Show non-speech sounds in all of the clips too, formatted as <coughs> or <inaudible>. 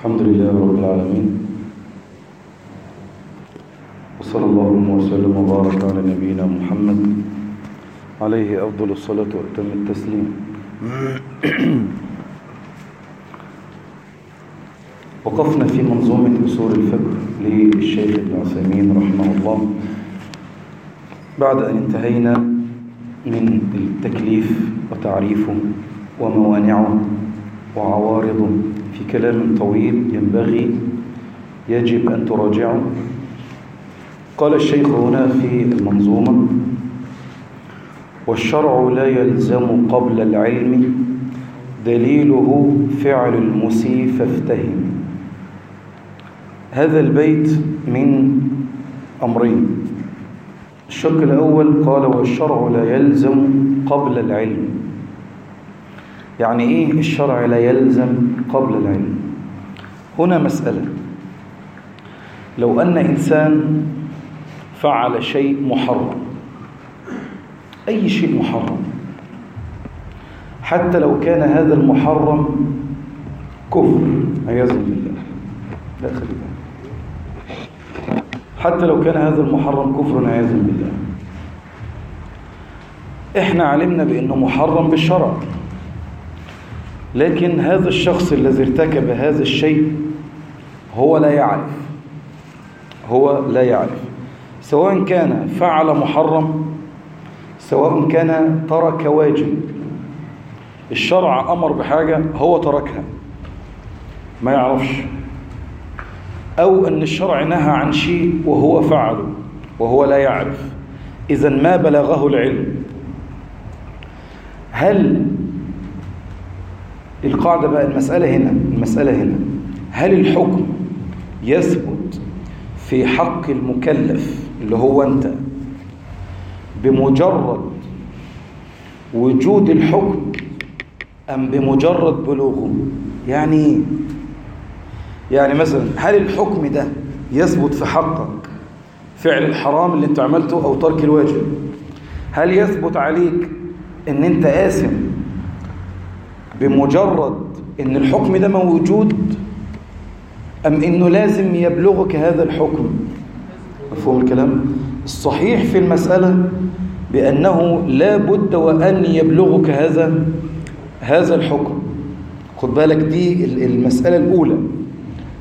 الحمد لله رب العالمين. وصلى الله وسلم وبارك على نبينا محمد. عليه أفضل الصلاة وأتم التسليم. <clears throat> وقفنا في منظومة أصول الفقه للشيخ ابن عثيمين رحمه الله. بعد أن انتهينا من التكليف وتعريفه وموانعه وعوارضه كلام طويل ينبغي يجب أن تراجعه. قال الشيخ هنا في المنظومة والشرع لا يلزم قبل العلم دليله فعل المسيء فافتهم. هذا البيت من أمرين الشق الأول قال والشرع لا يلزم قبل العلم. يعني إيه الشرع لا يلزم قبل العلم؟ هنا مسألة. لو أن إنسان فعل شيء محرم أي شيء محرم حتى لو كان هذا المحرم كفر عياذا بالله. لا خلي حتى لو كان هذا المحرم كفر عياذا بالله. إحنا علمنا بأنه محرم بالشرع. لكن هذا الشخص الذي ارتكب هذا الشيء هو لا يعرف. هو لا يعرف. سواء كان فعل محرم سواء كان ترك واجب. الشرع أمر بحاجة هو تركها. ما يعرفش. أو أن الشرع نهى عن شيء وهو فعله وهو لا يعرف. إذا ما بلغه العلم؟ هل القاعدة بقى المسألة هنا المسألة هنا. هل الحكم يثبت في حق المكلف اللي هو أنت بمجرد وجود الحكم أم بمجرد بلوغه؟ يعني يعني مثلا هل الحكم ده يثبت في حقك فعل الحرام اللي أنت عملته أو ترك الواجب؟ هل يثبت عليك إن أنت آثم بمجرد إن الحكم ده موجود أم إنه لازم يبلغك هذا الحكم؟ مفهوم الكلام؟ الصحيح في المسألة بأنه لا بد وأن يبلغك هذا هذا الحكم. خد بالك دي المسألة الأولى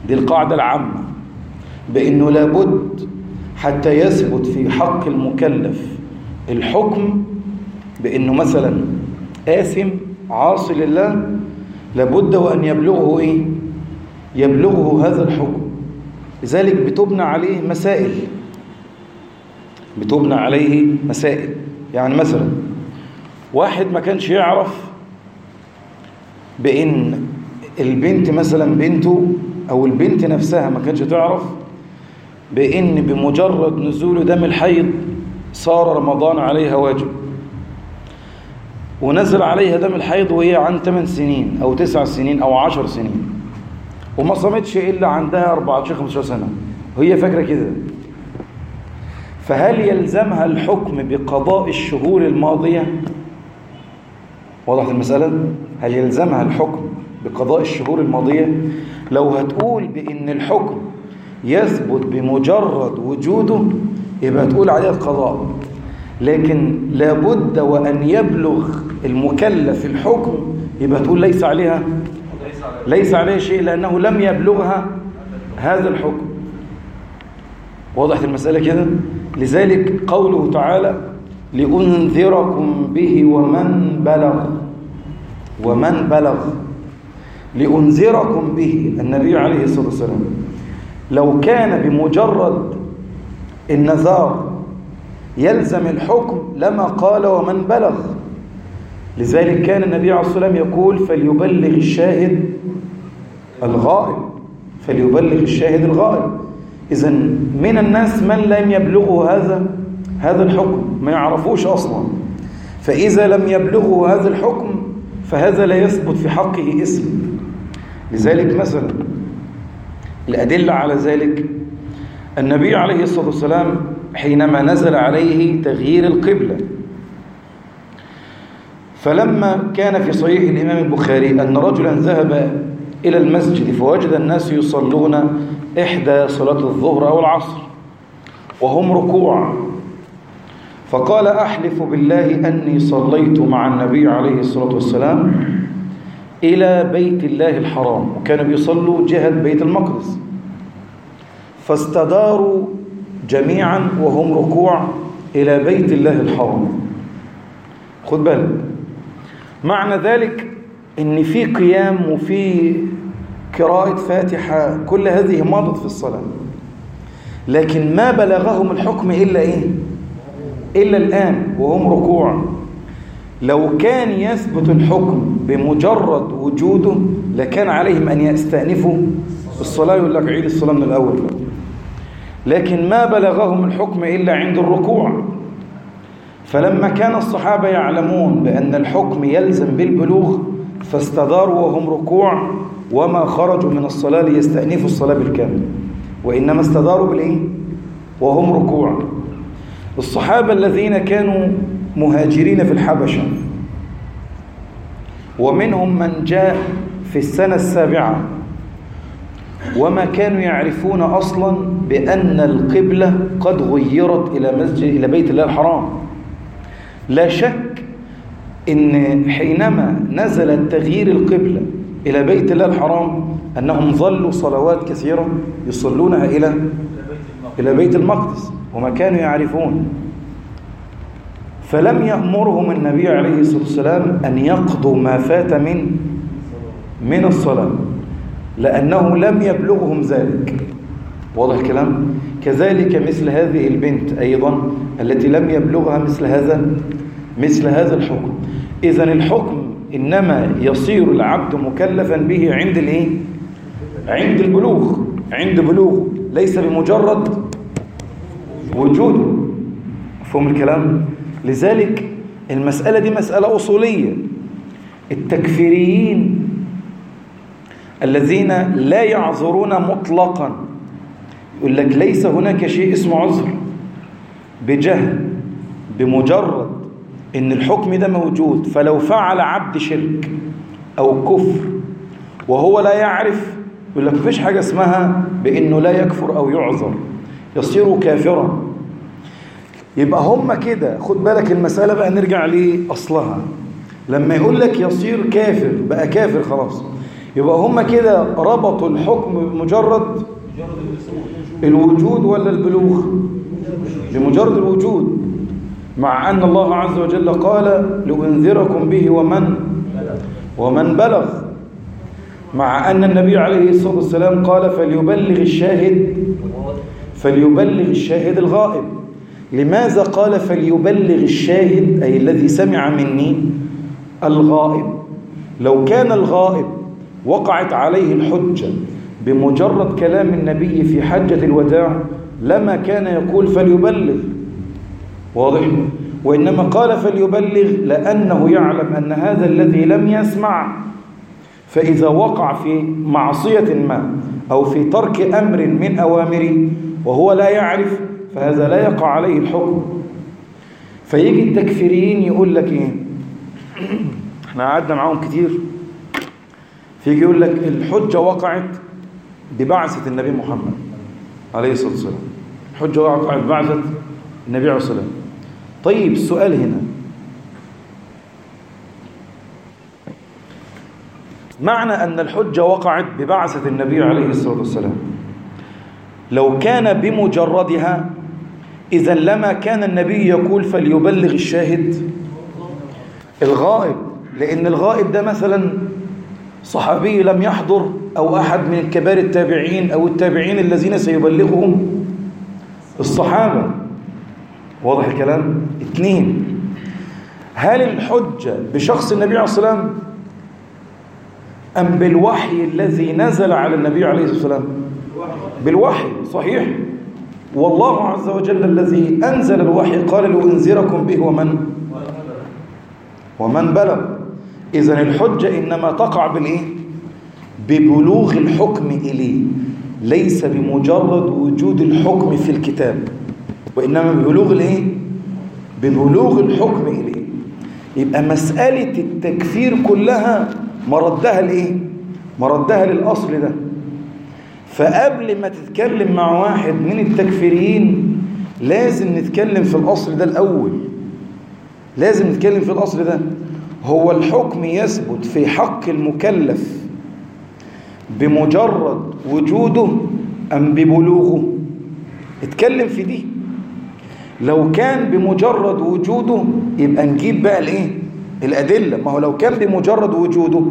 دي القاعدة العامة بأنه لابد حتى يثبت في حق المكلف الحكم بأنه مثلا آثم عاصي لله لابد وأن يبلغه إيه؟ يبلغه هذا الحكم. لذلك بتبنى عليه مسائل. بتبنى عليه مسائل. يعني مثلا واحد ما كانش يعرف بأن البنت مثلا بنته أو البنت نفسها ما كانش تعرف بأن بمجرد نزول دم الحيض صار رمضان عليها واجب. ونزل عليها دم الحيض وهي عن 8 سنين أو 9 سنين أو 10 سنين. وما صامتش إلا عندها 14 15 سنة. وهي فاكرة كده. فهل يلزمها الحكم بقضاء الشهور الماضية؟ وضحت المسألة؟ هل يلزمها الحكم بقضاء الشهور الماضية؟ لو هتقول بأن الحكم يثبت بمجرد وجوده يبقى تقول عليه القضاء لكن لابد وأن يبلغ المكلف الحكم. يبقى تقول ليس عليها؟ ليس عليه شيء لأنه لم يبلغها هذا الحكم. وضحت المسألة كده؟ لذلك قوله تعالى لأنذركم به ومن بلغ ومن بلغ. لأنذركم به النبي عليه الصلاة والسلام. لو كان بمجرد النذار يلزم الحكم لما قال ومن بلغ. لذلك كان النبي عليه الصلاة والسلام يقول فليبلغ الشاهد الغائب. فليبلغ الشاهد الغائب. إذا من الناس من لم يبلغه هذا هذا الحكم؟ ما يعرفوش أصلا. فإذا لم يبلغه هذا الحكم فهذا لا يثبت في حقه اسم. لذلك مثلا الأدلة على ذلك النبي عليه الصلاة والسلام حينما نزل عليه تغيير القبلة. فلما كان في صحيح الإمام البخاري أن رجلا ذهب إلى المسجد فوجد الناس يصلون إحدى صلاة الظهر أو العصر وهم ركوع فقال أحلف بالله أني صليت مع النبي عليه الصلاة والسلام إلى بيت الله الحرام وكانوا بيصلوا جهة بيت المقدس. فاستداروا جميعا وهم ركوع إلى بيت الله الحرام. خد بالك. معنى ذلك إن في قيام وفي قراءة فاتحة كل هذه مضت في الصلاة. لكن ما بلغهم الحكم إلا إيه؟ إلا الآن وهم ركوع. لو كان يثبت الحكم بمجرد وجوده لكان عليهم أن يستأنفوا الصلاة يقول لك عيد الصلاة من الأول. لكن ما بلغهم الحكم إلا عند الركوع. فلما كان الصحابة يعلمون بأن الحكم يلزم بالبلوغ فاستداروا وهم ركوع وما خرجوا من الصلاة ليستأنفوا الصلاة بالكامل. وإنما استداروا بالإيه؟ وهم ركوع. الصحابة الذين كانوا مهاجرين في الحبشة ومنهم من جاء في السنة السابعة وما كانوا يعرفون أصلا بأن القبلة قد غيرت إلى مسجد إلى بيت الله الحرام. لا شك إن حينما نزل تغيير القبلة إلى بيت الله الحرام أنهم ظلوا صلوات كثيرة يصلونها إلى إلى بيت المقدس وما كانوا يعرفون. فلم يأمرهم النبي عليه الصلاة والسلام أن يقضوا ما فات من من الصلاة. لأنه لم يبلغهم ذلك. واضح الكلام؟ كذلك مثل هذه البنت أيضا التي لم يبلغها مثل هذا مثل هذا الحكم. إذا الحكم إنما يصير العبد مكلفا به عند الإيه؟ عند البلوغ. عند بلوغ. ليس بمجرد وجوده فهم الكلام؟ لذلك المسألة دي مسألة أصولية. التكفيريين الذين لا يعذرون مطلقا. يقول لك ليس هناك شيء اسمه عذر بجهل بمجرد إن الحكم ده موجود. فلو فعل عبد شرك أو كفر وهو لا يعرف يقول لك مفيش حاجة اسمها بإنه لا يكفر أو يعذر يصير كافرا. يبقى هم كده. خد بالك المسألة بقى نرجع لأصلها لما يقول لك يصير كافر بقى كافر خلاص. يبقى هم كده ربطوا الحكم بمجرد الوجود ولا البلوغ؟ بمجرد الوجود. مع أن الله عز وجل قال لأنذركم به ومن؟ ومن بلغ. مع أن النبي عليه الصلاة والسلام قال فليبلغ الشاهد فليبلغ الشاهد الغائب. لماذا قال فليبلغ الشاهد؟ أي الذي سمع مني الغائب. لو كان الغائب وقعت عليه الحجة. بمجرد كلام النبي في حجة الوداع لما كان يقول فليبلغ. واضح؟ وإنما قال فليبلغ لأنه يعلم أن هذا الذي لم يسمع. فإذا وقع في معصية ما أو في ترك أمر من أوامره وهو لا يعرف فهذا لا يقع عليه الحكم. فيجي التكفيريين يقول لك إيه؟ إحنا قعدنا معاهم كتير. فيجي يقول لك الحجة وقعت ببعثة النبي محمد عليه الصلاة والسلام. الحجة وقعت ببعثة النبي عليه الصلاة والسلام. طيب السؤال هنا. معنى أن الحجة وقعت ببعثة النبي عليه الصلاة والسلام. لو كان بمجردها إذا لما كان النبي يقول فليبلغ الشاهد. الغائب لأن الغائب ده مثلا صحابي لم يحضر أو أحد من كبار التابعين أو التابعين الذين سيبلغهم الصحابة. واضح الكلام؟ اثنين. هل الحجة بشخص النبي عليه الصلاة والسلام أم بالوحي الذي نزل على النبي عليه الصلاة والسلام؟ بالوحي صحيح. والله عز وجل الذي أنزل الوحي قال لأنذركم به ومن؟ ومن بلغ. إذا الحجة إنما تقع بالإيه؟ ببلوغ الحكم إليه ليس بمجرد وجود الحكم في الكتاب وإنما ببلوغ الإيه؟ ببلوغ الحكم إليه يبقى مسألة التكفير كلها مردها الإيه مردها للأصل ده. فقبل ما تتكلم مع واحد من التكفيريين لازم نتكلم في الأصل ده الأول. لازم نتكلم في الأصل ده. هو الحكم يثبت في حق المكلف بمجرد وجوده أم ببلوغه. اتكلم في دي. لو كان بمجرد وجوده يبقى نجيب بقى الإيه؟ الأدلة. ما هو لو كان بمجرد وجوده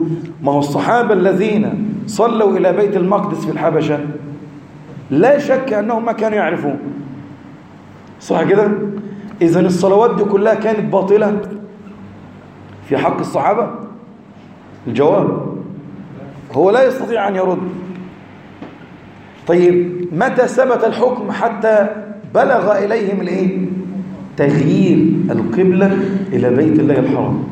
ما هو الصحابة الذين صلوا إلى بيت المقدس في الحبشة لا شك أنهم ما كانوا يعرفون. صح كده؟ إذن الصلوات دي كلها كانت باطلة. في حق الصحابة؟ الجواب هو لا يستطيع أن يرد. طيب متى ثبت الحكم حتى بلغ إليهم الإيه؟ تغيير القبلة إلى بيت الله الحرام؟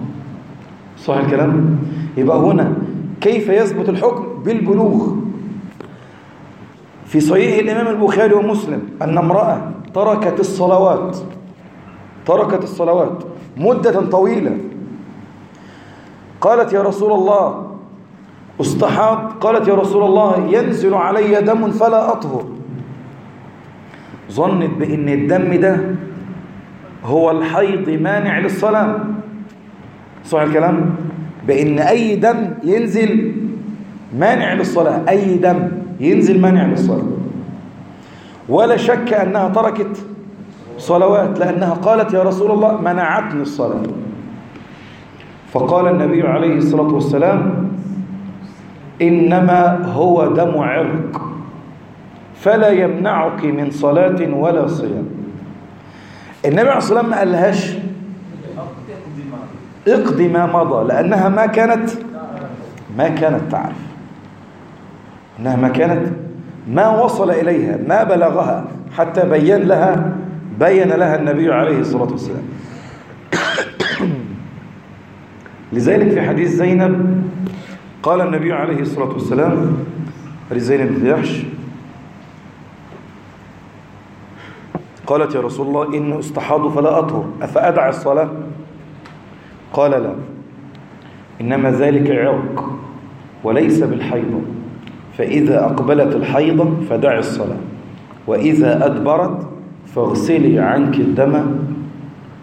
صح الكلام؟ يبقى هنا كيف يثبت الحكم؟ بالبلوغ. في صحيح الإمام البخاري ومسلم أن امرأة تركت الصلوات تركت الصلوات مدة طويلة قالت يا رسول الله استحاض. قالت يا رسول الله ينزل علي دم فلا أطهر. ظنت بأن الدم ده هو الحيض مانع للصلاة. صح الكلام؟ بأن أي دم ينزل مانع للصلاة. أي دم ينزل مانع للصلاة. ولا شك أنها تركت صلوات لأنها قالت يا رسول الله منعتني الصلاة. فقال النبي عليه الصلاة والسلام إنما هو دم عرق فلا يمنعك من صلاة ولا صيام. النبي عليه الصلاة والسلام ما قالهاش اقضي ما مضى لأنها ما كانت ما كانت تعرف. أنها ما كانت ما وصل إليها ما بلغها حتى بين لها بين لها النبي عليه الصلاة والسلام. لذلك في حديث زينب قال النبي عليه الصلاة والسلام لزينب بن جحش قالت يا رسول الله إن استحاض فلا أطهر أفأدع الصلاة؟ قال لا إنما ذلك عرق وليس بالحيضة فإذا أقبلت الحيضة فدع الصلاة وإذا أدبرت فاغسلي عنك الدم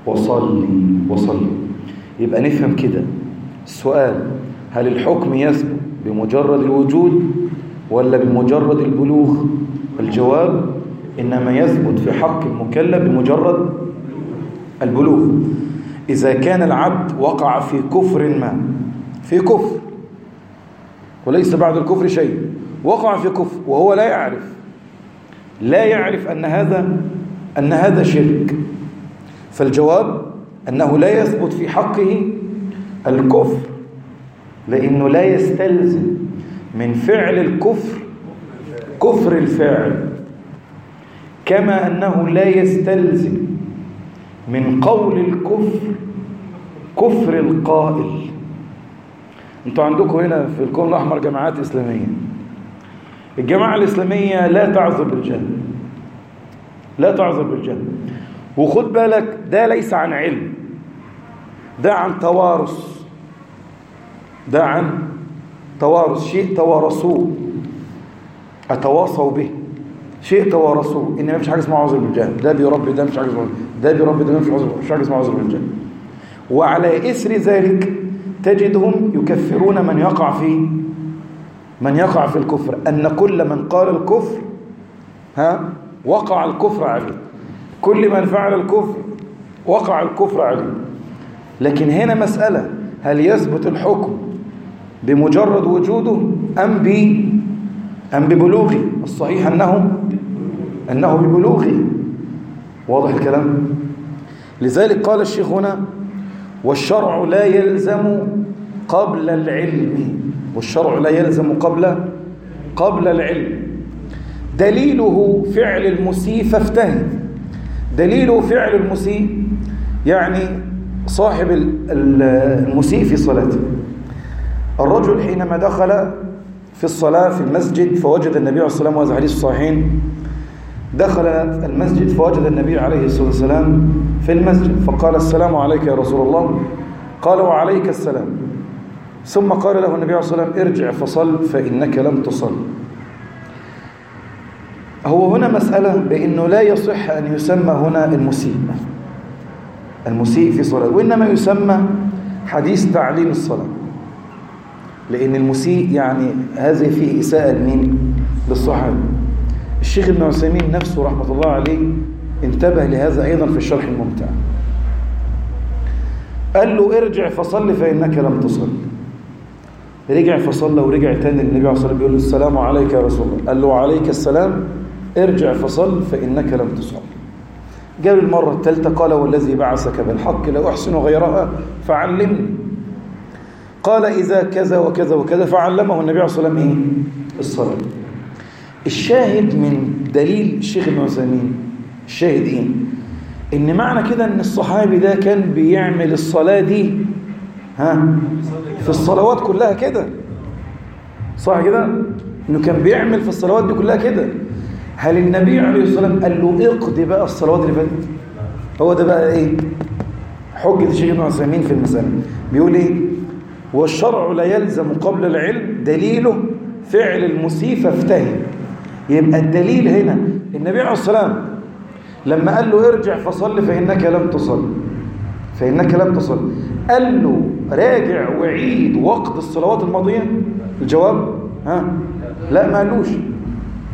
وصلي وصلي. يبقى نفهم كده. السؤال هل الحكم يثبت بمجرد الوجود ولا بمجرد البلوغ؟ الجواب إنما يثبت في حق المكلف بمجرد البلوغ. إذا كان العبد وقع في كفر ما في كفر وليس بعد الكفر شيء وقع في كفر وهو لا يعرف لا يعرف أن هذا أن هذا شرك. فالجواب أنه لا يثبت في حقه الكفر لأنه لا يستلزم من فعل الكفر كفر الفاعل كما أنه لا يستلزم من قول الكفر كفر القائل. أنتوا عندكم هنا في الكون الأحمر جماعات إسلامية. الجماعة الإسلامية لا تعذر بالجنة لا تعذر بالجنة وخد بالك ده ليس عن علم. ده عن توارث. ده عن توارث. شيء توارثوه. أتواصوا به. شيء توارثوه. إن ما فيش حاجة اسمها عذر بالجهل. ده بيربي ده مش اسمها ده بيربي ده مش مش حاجة اسمها عذر بالجهل. وعلى إثر ذلك تجدهم يكفرون من يقع في من يقع في الكفر. أن كل من قال الكفر ها وقع الكفر عليه. كل من فعل الكفر وقع الكفر عليه. لكن هنا مسألة هل يثبت الحكم بمجرد وجوده أم ب أم ببلوغه؟ الصحيح أنه أنه ببلوغه. واضح الكلام؟ لذلك قال الشيخ هنا والشرع لا يلزم قبل العلم. والشرع لا يلزم قبل قبل العلم. دليله فعل المسيء فافتهم. دليله فعل المسيء يعني صاحب المسيء في صلاته. الرجل حينما دخل في الصلاة في المسجد فوجد النبي عليه الصلاة والسلام وهذا حديث الصحيحين دخل المسجد فوجد النبي عليه الصلاة والسلام في المسجد فقال السلام عليك يا رسول الله. قال وعليك السلام. ثم قال له النبي عليه الصلاة والسلام ارجع فصل فإنك لم تصل. هو هنا مسألة بأنه لا يصح أن يسمى هنا المسيء. المسيء في صلاة وإنما يسمى حديث تعليم الصلاة. لأن المسيء يعني هذه فيه إساءة لمين؟ للصحابة. الشيخ ابن عثيمين نفسه رحمة الله عليه انتبه لهذا أيضا في الشرح الممتع. قال له ارجع فصل فإنك لم تصل. رجع فصلى ورجع تاني للنبي عليه الصلاة بيقول له السلام عليك يا رسول الله. قال له عليك السلام ارجع فصل فإنك لم تصل. جاء المرة الثالثة قال والذي بعثك بالحق لا أحسن غيرها فعلمني قال إذا كذا وكذا وكذا فعلمه النبي عليه الصلاة والسلام إيه؟ الصلاة الشاهد من دليل الشيخ ابن عثيمين الشاهد إيه؟ إن معنى كده إن الصحابي ده كان بيعمل الصلاة دي ها في الصلوات كلها كده صح كده؟ إنه كان بيعمل في الصلوات دي كلها كده هل النبي عليه الصلاة والسلام قال له اقضي بقى الصلوات اللي فاتت؟ هو ده بقى إيه؟ حجة الشيخ ابن عثيمين في المسألة. بيقول إيه؟ والشرع لا يلزم قبل العلم دليله فعل المسيء فافتهم يبقى الدليل هنا النبي عليه والسلام لما قال له ارجع فصل فإنك لم تصل فإنك لم تصل قال له راجع وعيد وقت الصلوات الماضية؟ الجواب؟ ها؟ لا ما قالوش.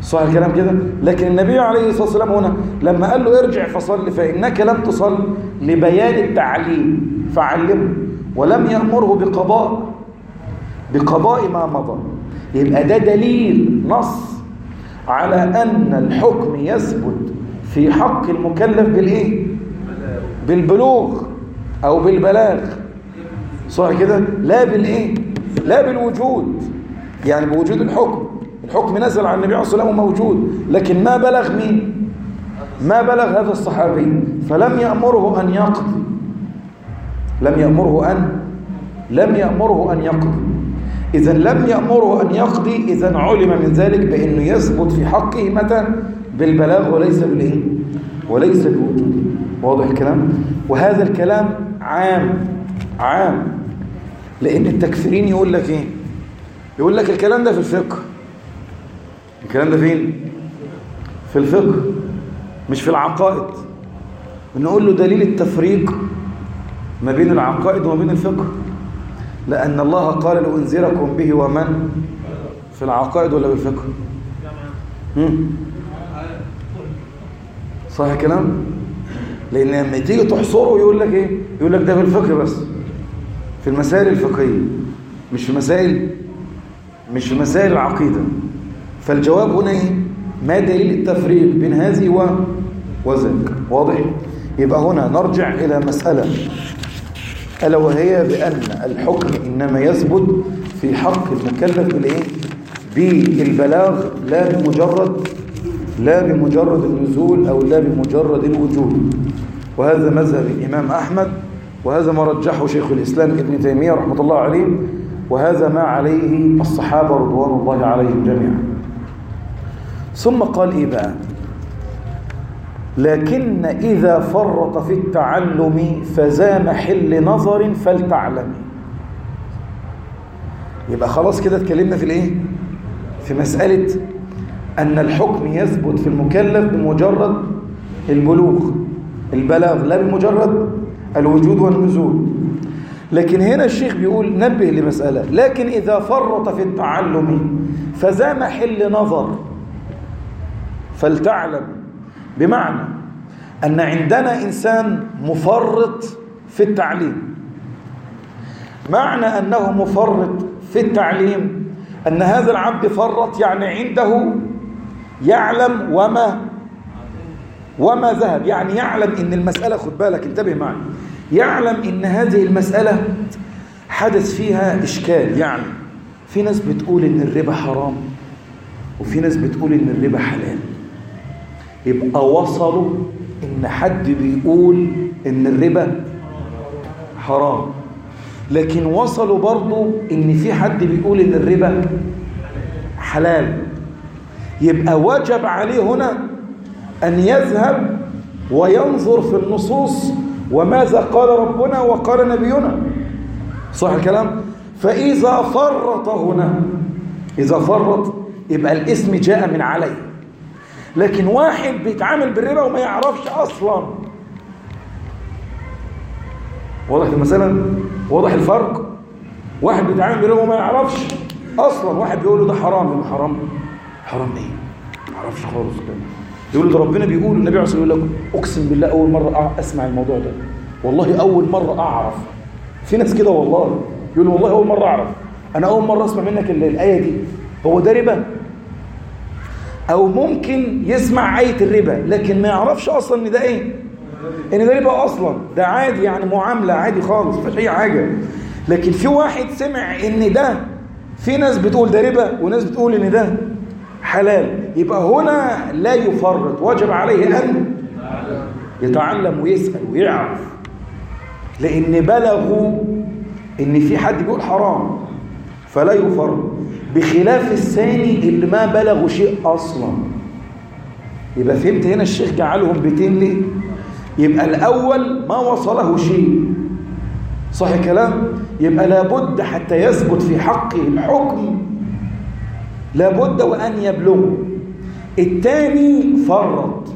صح الكلام كده لكن النبي عليه الصلاة والسلام هنا لما قال له ارجع فصل فإنك لم تصل لبيان التعليم فعلمه ولم يأمره بقضاء بقضاء ما مضى يبقى ده دليل نص على أن الحكم يثبت في حق المكلف بالإيه؟ بالبلوغ أو بالبلاغ صح كده؟ لا بالإيه؟ لا بالوجود يعني بوجود الحكم الحكم نزل على النبي عليه الصلاة والسلام موجود لكن ما بلغ مين؟ ما بلغ هذا الصحابي. فلم يأمره أن يقضي. لم يأمره أن لم يأمره أن يقضي. إذا لم يأمره أن يقضي إذا علم من ذلك بأنه يثبت في حقه متى؟ بالبلاغ وليس بالإيه؟ وليس بالوجود. واضح الكلام؟ وهذا الكلام عام عام. لأن التكفيرين يقول لك إيه؟ يقول لك الكلام ده في الفقه. الكلام ده فين؟ في الفقه مش في العقائد. نقول له دليل التفريق ما بين العقائد وما بين الفقه. لأن الله قال لأنذركم به ومن؟ في العقائد ولا بالفقه. صح الكلام لأن لما تيجي تحصره يقول لك إيه؟ يقول لك ده في الفقه بس. في المسائل الفقهية مش في مسائل مش في مسائل العقيدة. فالجواب هنا إيه؟ ما دليل التفريق بين هذه و وذاك؟ واضح؟ يبقى هنا نرجع إلى مسألة. ألا وهي بأن الحكم إنما يثبت في حق المكلف بالإيه؟ بالبلاغ لا بمجرد لا بمجرد النزول أو لا بمجرد الوجود. وهذا مذهب الإمام أحمد وهذا ما رجحه شيخ الإسلام ابن تيمية رحمة الله عليه وهذا ما عليه الصحابة رضوان الله عليهم جميعا. ثم قال إيه بقى لكن إذا فرط في التعلم فذا محل نظر فلتعلم. يبقى خلاص كده اتكلمنا في الإيه؟ في مسألة أن الحكم يثبت في المكلف بمجرد البلوغ البلاغ لا بمجرد الوجود والنزول. لكن هنا الشيخ بيقول نبه لمسألة. لكن إذا فرط في التعلم فذا محل نظر. فلتعلم. بمعنى أن عندنا إنسان مفرط في التعليم. معنى أنه مفرط في التعليم أن هذا العبد فرط يعني عنده يعلم وما وما ذهب. يعني يعلم إن المسألة خد بالك انتبه معي. يعلم إن هذه المسألة حدث فيها إشكال. يعني في ناس بتقول إن الربا حرام وفي ناس بتقول إن الربا حلال. يبقى وصلوا إن حد بيقول إن الربا حرام. لكن وصلوا برضو إن في حد بيقول إن الربا حلال. يبقى وجب عليه هنا أن يذهب وينظر في النصوص وماذا قال ربنا وقال نبينا. صح الكلام؟ فإذا فرط هنا إذا فرط يبقى الاسم جاء من عليه. لكن واحد بيتعامل بالربا وما يعرفش أصلا. واضح المسألة؟ واضح الفرق؟ واحد بيتعامل بالربا وما يعرفش أصلا. واحد بيقول له ده حرام. يقول حرام؟ حرام إيه؟ ما يعرفش خالص كده. يقول ده ربنا بيقول النبي عليه الصلاة والسلام يقول لك أقسم بالله أول مرة أسمع الموضوع ده. والله أول مرة أعرف. في ناس كده والله. يقول والله أول مرة أعرف. أنا أول مرة أسمع منك الآية دي. هو ده ربا؟ أو ممكن يسمع آية الربا لكن ما يعرفش أصلا إن ده إيه؟ إن ده ربا أصلا. ده عادي يعني معاملة عادي خالص مفيش أي حاجة. لكن في واحد سمع إن ده في ناس بتقول ده ربا وناس بتقول إن ده حلال. يبقى هنا لا يفرط وجب عليه أن يتعلم ويسأل ويعرف. لأن بلغوا إن في حد بيقول حرام فلا يفرط. بخلاف الثاني اللي ما بلغوا شيء أصلا. يبقى فهمت هنا الشيخ جعلهم بيتين ليه؟ يبقى الأول ما وصله شيء. صح كلام يبقى لابد حتى يثبت في حقه الحكم. لابد وأن يبلغه. الثاني فرط.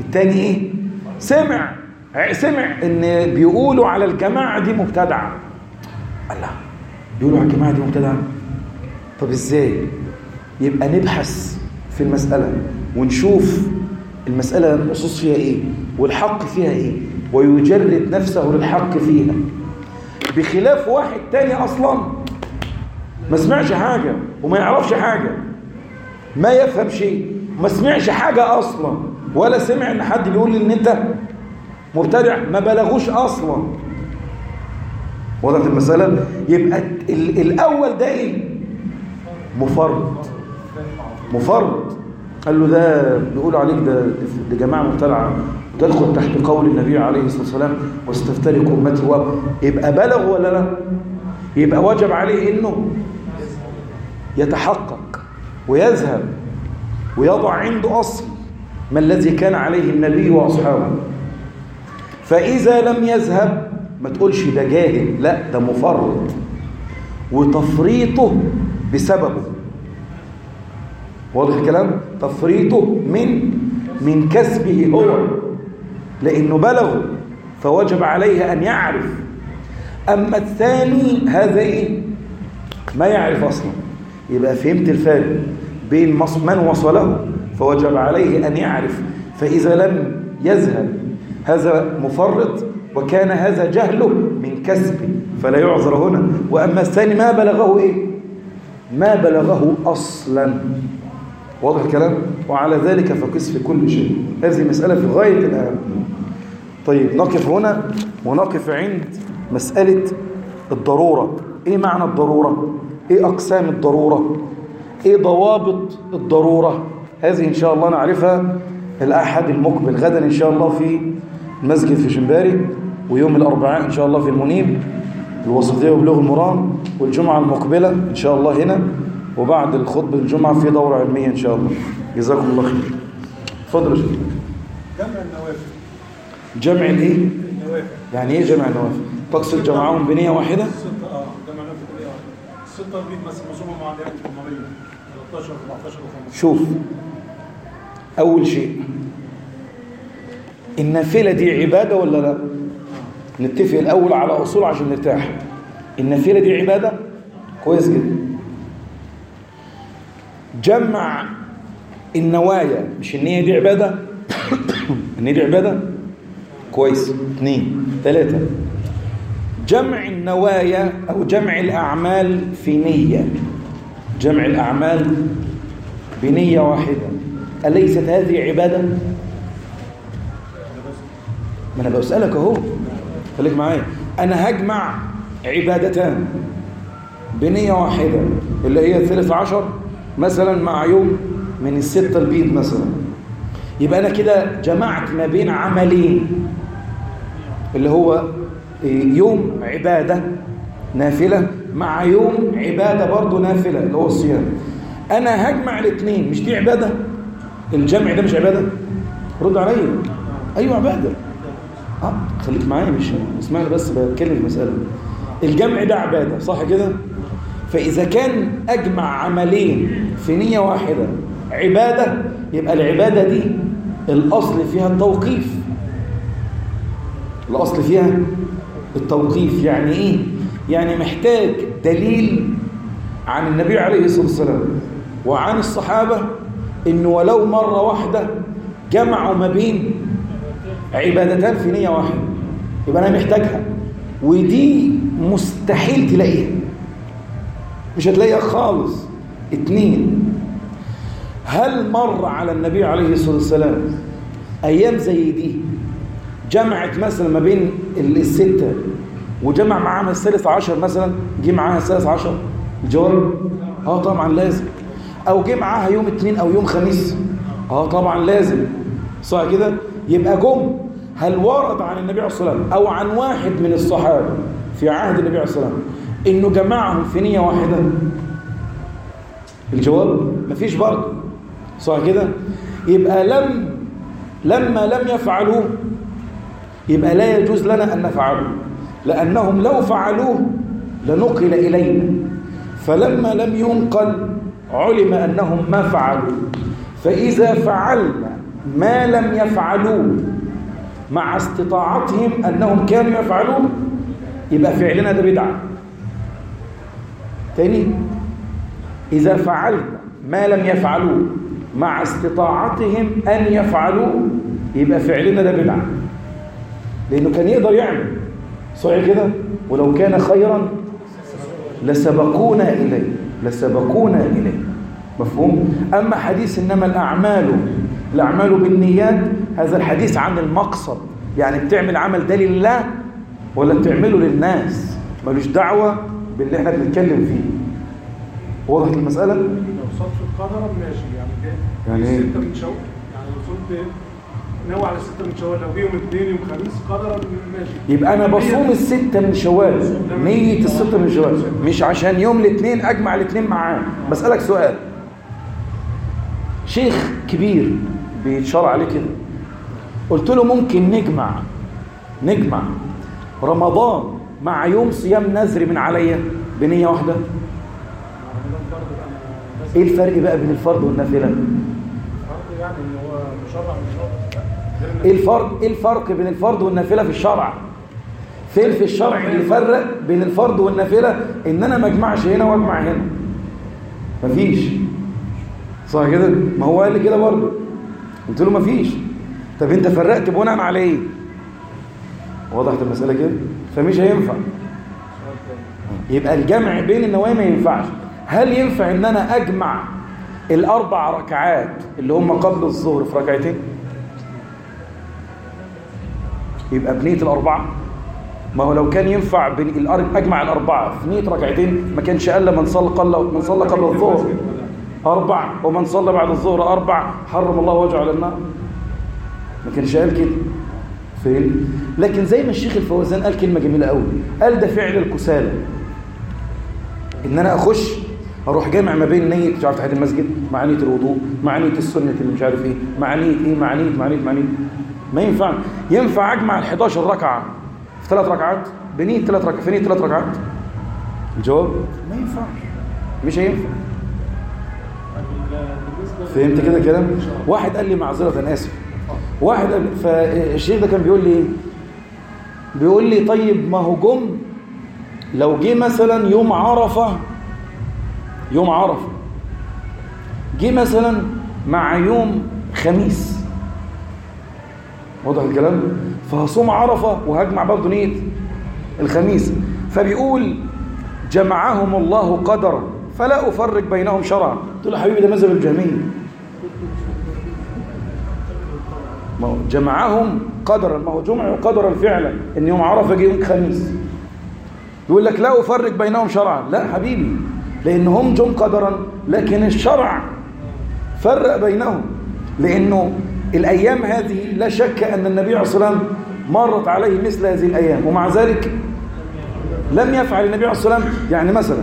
الثاني إيه؟ سمع. سمع. إن بيقولوا على الجماعة دي مبتدعة. الله بيقولوا على الجماعة دي مبتدعة؟ طب إزاي؟ يبقى نبحث في المسألة ونشوف المسألة النصوص فيها إيه والحق فيها إيه ويجرد نفسه للحق فيها بخلاف واحد تاني أصلا ما سمعش حاجة وما يعرفش حاجة ما يفهم شيء ما سمعش حاجة أصلا ولا سمع إن حد بيقول إن أنت مبتدع ما بلغوش أصلا. وضعت المسألة؟ يبقى ال الأول ده إيه؟ مفرط مفرط قال له ده بيقول عليك ده ده جماعة مبتدعة وتدخل تحت قول النبي عليه الصلاة والسلام واستفترق أمتي و يبقى بلغ ولا لا؟ يبقى وجب عليه إنه يتحقق ويذهب ويضع عنده أصل ما الذي كان عليه النبي وأصحابه. فإذا لم يذهب ما تقولش ده جاهل لا ده مفرط وتفريطه بسببه. واضح الكلام؟ تفريطه من من كسبه هو. لأنه بلغه فوجب عليه أن يعرف. أما الثاني هذا إيه؟ ما يعرف أصلا. يبقى فهمت الفارق بين من وصله فوجب عليه أن يعرف. فإذا لم يذهب هذا مفرط وكان هذا جهله من كسبه فلا يعذر هنا. وأما الثاني ما بلغه إيه؟ ما بلغه أصلا. واضح الكلام؟ وعلى ذلك فقس في كل شيء. هذه مسألة في غاية الأهم. طيب نقف هنا ونقف عند مسألة الضرورة. إيه معنى الضرورة؟ إيه أقسام الضرورة؟ إيه ضوابط الضرورة؟ هذه إن شاء الله نعرفها الأحد المقبل. غدا إن شاء الله في المسجد في شمباري ويوم الأربعاء إن شاء الله في المنيب الوسطية وبلوغ المرام. والجمعة المقبلة إن شاء الله هنا وبعد الخطبة الجمعة في دورة علمية إن شاء الله. جزاكم الله خير. اتفضل يا شيخ. جمع النوافل. جمع الإيه؟ النوافل. يعني إيه جمع النوافل؟ تقصد جمعهم بنية واحدة؟ ستة آه جمع نوافل كلية واحدة. ستة البيت بس مصومة مع دائرة القمرية 13 14 و15 شوف أول شيء النافلة دي عبادة ولا لا؟ نتفق الأول على أصول عشان نرتاح. النافلة دي عبادة؟ كويس جدا. جمع النوايا. مش النية دي عبادة؟ <coughs> النية دي عبادة؟ كويس. اثنين ثلاثة جمع النوايا أو جمع الأعمال في نية. جمع الأعمال بنية واحدة. أليست هذه عبادة؟ ما أنا بسألك أهو. خليك معايا. أنا هجمع عبادتان. بنية واحدة اللي هي الثالث عشر مثلا مع يوم من الستة البيض مثلا. يبقى أنا كده جمعت ما بين عملين. اللي هو يوم عبادة نافلة مع يوم عبادة برضه نافلة اللي هو الصيام. أنا هجمع الاثنين مش دي عبادة؟ الجمع ده مش عبادة؟ رد عليا. أيوة عبادة. آه خليك معايا مش اسمعني بس بتكلم في مسألة. الجمع ده عبادة صح كده؟ فإذا كان أجمع عملين في نية واحدة عبادة يبقى العبادة دي الأصل فيها التوقيف. الأصل فيها التوقيف. يعني إيه؟ يعني محتاج دليل عن النبي عليه الصلاة والسلام وعن الصحابة إنه ولو مرة واحدة جمعوا ما بين عبادتان في نية واحدة يبقى أنا محتاجها. ودي مستحيل تلاقيها. مش هتلاقيها خالص. اتنين هل مر على النبي عليه الصلاة والسلام أيام زي دي جمعت مثلا ما بين الستة وجمع معاها الثالث عشر مثلا؟ جه معاها الثالث عشر؟ الجواب؟ آه طبعا لازم. أو جه معاها يوم اثنين أو يوم خميس؟ آه طبعا لازم. صح كده؟ يبقى جم. هل ورد عن النبي عليه الصلاه والسلام أو عن واحد من الصحابة في عهد النبي عليه الصلاه والسلام إنه جمعهم في نية واحدة؟ الجواب مفيش برضه. صح كده؟ يبقى لم لما لم يفعلوه يبقى لا يجوز لنا أن نفعله. لأنهم لو فعلوه لنقل إلينا. فلما لم ينقل علم أنهم ما فعلوا. فإذا فعلنا ما لم يفعلوه مع استطاعتهم أنهم كانوا يفعلون. يبقى فعلنا ده بدعة. تاني إذا فعلنا ما لم يفعلوه مع استطاعتهم أن يفعلوه يبقى فعلنا ده بدعة. لأنه كان يقدر يعمل. صحيح كده؟ ولو كان خيرا لسبقونا إليه لسبقونا إليه. مفهوم؟ أما حديث إنما الأعمال الأعمال بالنيات هذا الحديث عن المقصد. يعني بتعمل عمل ده لله ولا بتعمله للناس؟ ملوش دعوة باللي إحنا بنتكلم فيه. وضحت المسألة؟ لو صدفة قدرا ماشي. يعني ده يعني إيه؟ ستة من شوال. يعني لو صمت ناوي على ستة من شوال لو يوم اثنين يوم خميس قدرا ماشي. يبقى أنا بصوم الستة من شوال. نية الستة من شوال. مش عشان يوم الاثنين أجمع الاثنين معاه. بسألك سؤال. شيخ كبير بيتشرع عليه كده. قلت له ممكن نجمع نجمع. رمضان مع يوم صيام نذر من عليا بنية واحدة. إيه الفرق بقى بين الفرض والنافلة؟ فرض يعني هو مشرع إيه الفرق إيه الفرق بين الفرض والنافلة في الشرع؟ فين في الشرع اللي يفرق بين الفرض والنافلة؟ إن أنا ما أجمعش هنا وأجمع هنا. مفيش. صح كده؟ ما هو قال لي كده برضه. قلت له مفيش. طب انت فرقت بناء على إيه وضحت المسألة كده؟ فمش هينفع. يبقى الجمع بين النوايا ما ينفعش. هل ينفع ان أنا اجمع الأربع ركعات اللي هم قبل الظهر في ركعتين؟ يبقى بنية الأربعة. ما هو لو كان ينفع أجمع الأربعة في نيه ركعتين ما كانش قال من صلى قبل من صلى قبل الظهر أربع ومن صلى بعد الظهر أربع حرم الله وجهه على النار. ما كانش قال كده. فين لكن زي ما الشيخ الفوزان قال كلمة جميلة قوي. قال ده فعل الكسالى إن أنا أخش أروح جامع ما بين نية مش عارف تحية المسجد مع نيه الوضوء مع نيه السنة اللي مش عارف إيه مع نيه إيه مع نيه مع نيه مع نيه ما ينفع. ينفع أجمع ال 11 ركعة في ثلاث ركعات؟ بنيه ثلاث ركعات في نيه ثلاث ركعات؟ الجواب؟ ما ينفعش مش هينفع. فهمت كده كلام واحد قال لي معذرة أنا آسف. واحد فالشيخ ده كان بيقول لي بيقول لي طيب ما هو جم لو جه مثلا يوم عرفة يوم عرفة جه مثلا مع يوم خميس واضح الكلام؟ فهصوم عرفة وهجمع برضه نية الخميس. فبيقول جمعهم الله قدرا فلا أفرق بينهم شرعا. قلت له يا حبيبي ده مذهب الجهمية. ما هو جمعهم قدرا. ما هو جمعوا قدرا فعلا. إن يوم عرفة جه يوم خميس. يقول لك لا أفرق بينهم شرعا. لا حبيبي لأن هم جم قدرا لكن الشرع فرق بينهم. لأنه الأيام هذه لا شك أن النبي عليه الصلاة والسلام مرت عليه مثل هذه الأيام. ومع ذلك لم يفعل النبي عليه الصلاة والسلام. يعني مثلا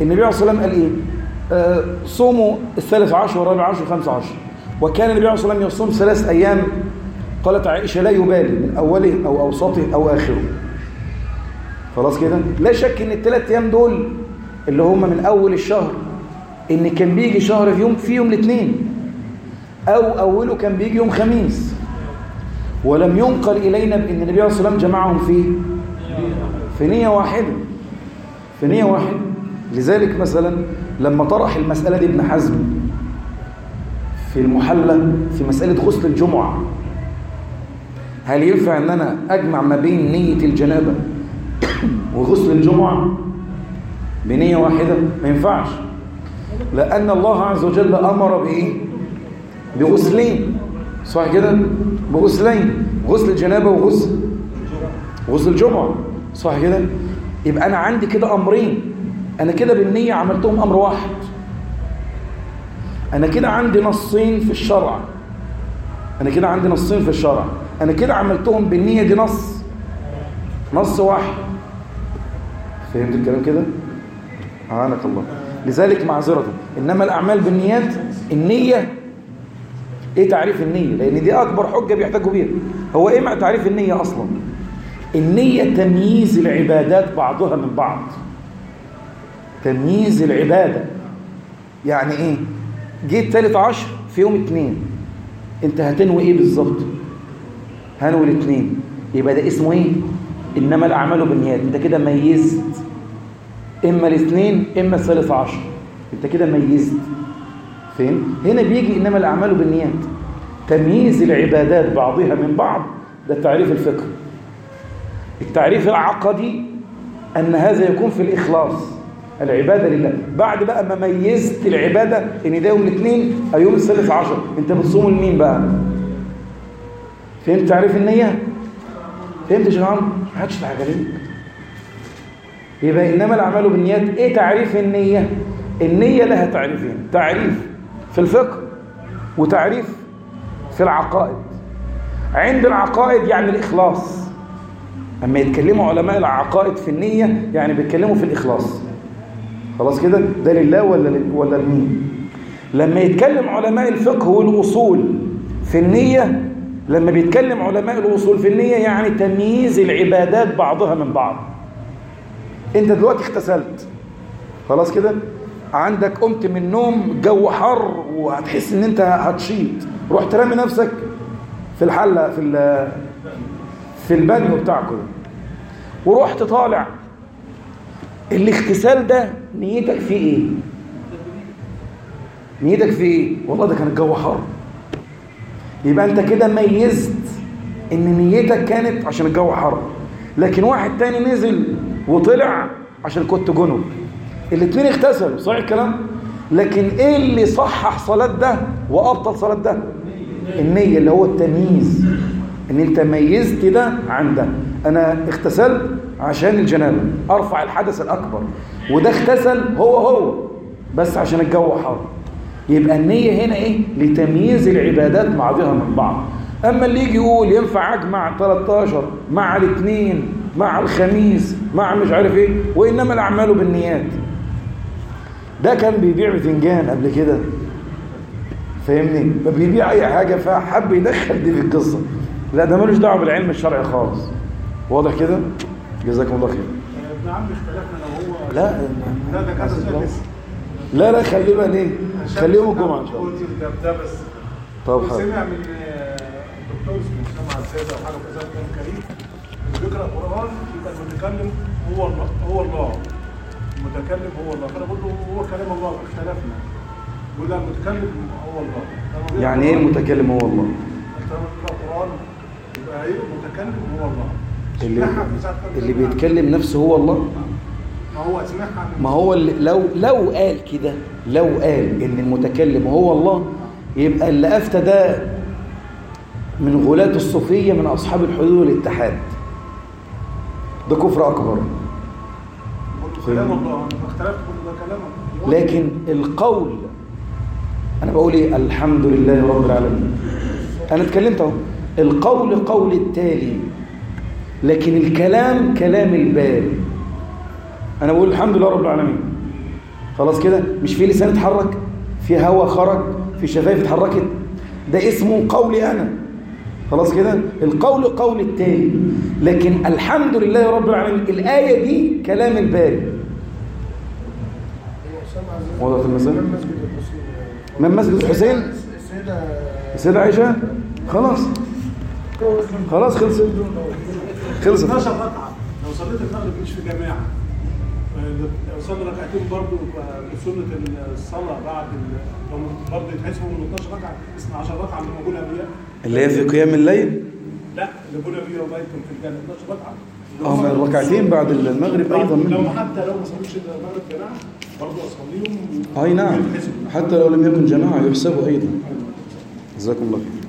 النبي عليه الصلاة والسلام قال إيه؟ آه صوموا الثالث عشر والرابع عشر والخامس عشر. وكان النبي عليه الصلاة والسلام يصوم ثلاث أيام قالت عائشة لا يبالي من أوله أو أوسطه أو آخره. خلاص كده؟ لا شك إن الثلاث أيام دول اللي هم من أول الشهر إن كان بيجي شهر في يوم فيهم الاثنين أو أوله كان بيجي يوم خميس. ولم ينقل إلينا بإن النبي عليه الصلاه والسلام جمعهم في في نية واحدة. في نية واحدة. لذلك مثلا لما طرح المسألة دي ابن حزم في المحلى في مسألة غسل الجمعة هل ينفع إن أنا أجمع ما بين نية الجنابة وغسل الجمعة بنية واحدة؟ ما ينفعش. لأن الله عز وجل أمر بإيه؟ بغسلين. صح كده؟ بغسلين. غسل الجنابة وغسل غسل الجمعة. صح كده؟ يبقى أنا عندي كده أمرين. أنا كده بالنية عملتهم أمر واحد. أنا كده عندي نصين في الشرع. أنا كده عندي نصين في الشرع. أنا كده عملتهم بالنية دي نص. نص واحد. فهمت الكلام كده؟ اعانك الله لذلك معذرة. إنما الأعمال بالنيات النية إيه تعريف النية؟ لأن دي أكبر حجة بيحتاجوا بيها. هو إيه مع تعريف النية أصلا؟ النية تمييز العبادات بعضها من بعض. تمييز العبادة. يعني إيه؟ جيت ثالث عشر في يوم اتنين. أنت هتنوي إيه بالظبط؟ هنوي الاثنين. يبقى ده اسمه إيه؟ إنما الأعمال بالنيات. أنت كده ميزت. إما الاثنين إما الثالث عشر. أنت كده ميزت. فين؟ هنا بيجي إنما الأعمال بالنيات. تمييز العبادات بعضها من بعض. ده التعريف الفقهي. التعريف العقدي أن هذا يكون في الإخلاص. العبادة لله. بعد بقى ما ميزت العبادة إن ده يوم الاثنين أو يوم الثالث عشر. أنت بتصوم لمين بقى؟ فهمت تعريف النية؟ فهمت يا جماعة ما حدش ليك يبقى إنما الأعمال بالنيات إيه تعريف النية؟ النية لها تعريفين تعريف في الفقه وتعريف في العقائد. عند العقائد يعني الإخلاص. أما يتكلموا علماء العقائد في النية يعني بيتكلموا في الإخلاص. خلاص كده؟ ده لله ولا ولا لمين؟ لما يتكلم علماء الفقه والأصول في النية لما بيتكلم علماء الوصول في النية يعني تمييز العبادات بعضها من بعض. انت دلوقتي اغتسلت. خلاص كده؟ عندك قمت من النوم الجو حر وهتحس ان انت هتشيط. رحت رامي نفسك في الحلة في في البانيو بتاعكم ورحت طالع الاغتسال ده نيتك فيه إيه؟ نيتك فيه إيه؟ والله ده كان الجو حر. يبقى انت كده ميزت ان نيتك كانت عشان الجو حر. لكن واحد تاني نزل وطلع عشان كنت جنب الاثنين اغتسلوا صحيح الكلام؟ لكن إيه اللي صحح صلاة ده وأبطل صلاة ده؟ النية اللي هو التمييز. إن أنت ميزت ده عن ده أنا اغتسلت عشان الجنابة. أرفع الحدث الأكبر. وده اغتسل هو هو بس عشان الجو حر. يبقى النية هنا إيه؟ لتمييز العبادات بعضها من بعض. أما اللي يجي يقول ينفع أجمع 13 مع الاثنين مع الخميس مع مش عارف إيه وإنما الأعمال بالنيات. ده كان بيبيع بتنجان قبل كده. فاهمني؟ ما بيبيع أي حاجة فحب يدخل دي في القصة. لا ده ملوش دعوة بالعلم الشرعي خالص. واضح كده؟ جزاكم الله خير. ابن عم اختلفنا لو هو لا لا ده كذا لا لا خليه بقى ليه خليهم الجمعه إن شاء الله. ده بس. طب حاضر سمع من آه، دكتور اسمه سمع السيد أو حاجة كذا كان كريم. اللي بيقرأ قرآن يبقى المتكلم هو الله هو الله. المتكلم هو الله. فأنا بقول له هو كلام الله اختلفنا. بيقول لا المتكلم هو الله. يعني إيه المتكلم هو الله؟ انت لما بتقرا قرآن يبقى إيه؟ المتكلم هو الله. اللي. اللي بيتكلم نفسه هو الله؟ ما هو اسمعها ما هو اللي لو لو قال كده لو قال إن المتكلم هو الله يبقى اللي أفتى ده من غلاة الصوفية من أصحاب الحدود والاتحاد. ده كفر أكبر. الله لكن القول أنا بقول إيه؟ الحمد لله رب العالمين. أنا اتكلمت أهو. القول قول التالي لكن الكلام كلام البال. أنا بقول الحمد لله رب العالمين. خلاص كده؟ مش في لسان اتحرك؟ في هواء خرج؟ في شفايف اتحركت؟ ده اسمه قولي أنا. خلاص كده؟ القول قول التاني. لكن الحمد لله رب العالمين الآية دي كلام الباري. وضعت المسألة من مسجد الحسين؟ السيدة عائشة؟ خلاص. خلاص خلصت. خلصت. 12 ركعه لو صليت المغرب مش في جماعة لو صلي ركعتين برضه سنه الصلاة بعد برضه يتحسبوا من 12 ركعة 12 ركعة اللي موجوده بيها اللي هي في قيام الليل؟ لا اللي بولا بيها وبيتكم في الجنة 12 ركعة. آه ما الركعتين بعد المغرب أيضا لو حتى لو ما صلوش المغرب جماعة برضه أصليهم. أي نعم. حتى لو لم يكن جماعة يحسب أيضا. جزاكم الله خير.